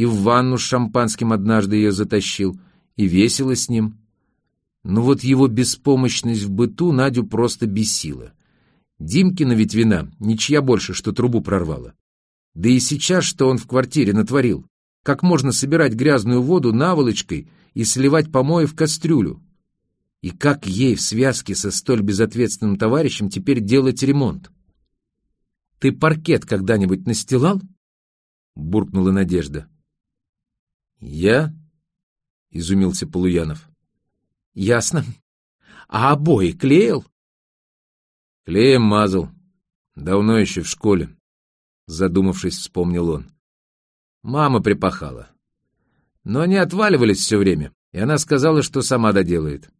и в ванну с шампанским однажды ее затащил, и весело с ним. Но вот его беспомощность в быту Надю просто бесила. Димкина ведь вина, ничья больше, что трубу прорвала. Да и сейчас, что он в квартире натворил. Как можно собирать грязную воду наволочкой и сливать помои в кастрюлю? И как ей в связке со столь безответственным товарищем теперь делать ремонт? «Ты паркет когда-нибудь настилал?» — буркнула Надежда. «Я?» — изумился Полуянов. «Ясно. А обои клеил?» «Клеем мазал. Давно еще в школе», — задумавшись, вспомнил он. «Мама припахала. Но они отваливались все время, и она сказала, что сама доделает.